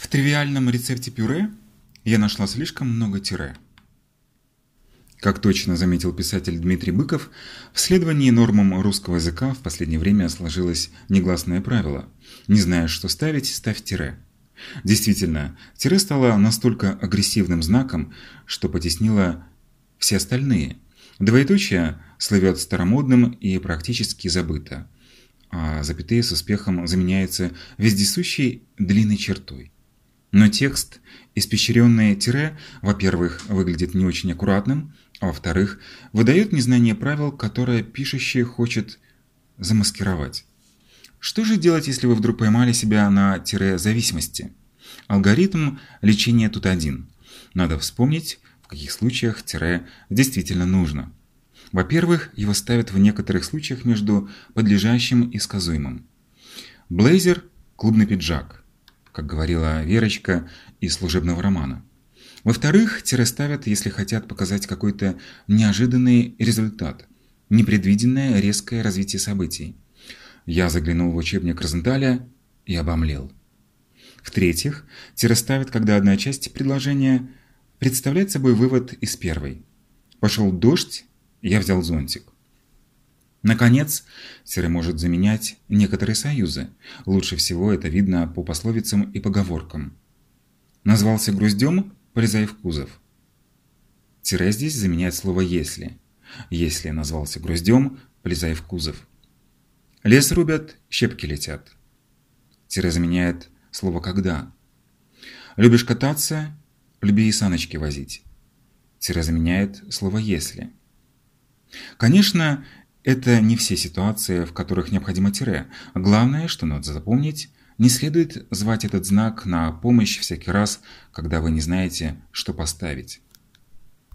В тривиальном рецепте пюре я нашла слишком много тире. Как точно заметил писатель Дмитрий Быков, в следовании нормам русского языка в последнее время сложилось негласное правило «не знаешь, что ставить, ставь тире». Действительно, тире стало настолько агрессивным знаком, что потеснило все остальные. Двоеточие слывет старомодным и практически забыто, а запятые с успехом заменяются вездесущей длинной чертой. Но текст, испещренный тире, во-первых, выглядит не очень аккуратным, а во-вторых, выдает незнание правил, которое пишущий хочет замаскировать. Что же делать, если вы вдруг поймали себя на тире зависимости? Алгоритм лечения тут один. Надо вспомнить, в каких случаях тире действительно нужно. Во-первых, его ставят в некоторых случаях между подлежащим и сказуемым. Блейзер – клубный пиджак как говорила Верочка из служебного романа. Во-вторых, тире ставят, если хотят показать какой-то неожиданный результат, непредвиденное резкое развитие событий. Я заглянул в учебник Розенталя и обомлел. В-третьих, тире ставят, когда одна часть предложения представляет собой вывод из первой. Пошел дождь, я взял зонтик. Наконец, тире может заменять некоторые союзы. Лучше всего это видно по пословицам и поговоркам. Назвался груздем, полезай в кузов. Тире здесь заменяет слово «если». Если назвался груздем, полезай в кузов. Лес рубят, щепки летят. Тире заменяет слово «когда». Любишь кататься, люби и саночки возить. Тире заменяет слово «если». Конечно, это не все ситуации, в которых необходимо тире. Главное, что надо запомнить, не следует звать этот знак на помощь всякий раз, когда вы не знаете, что поставить.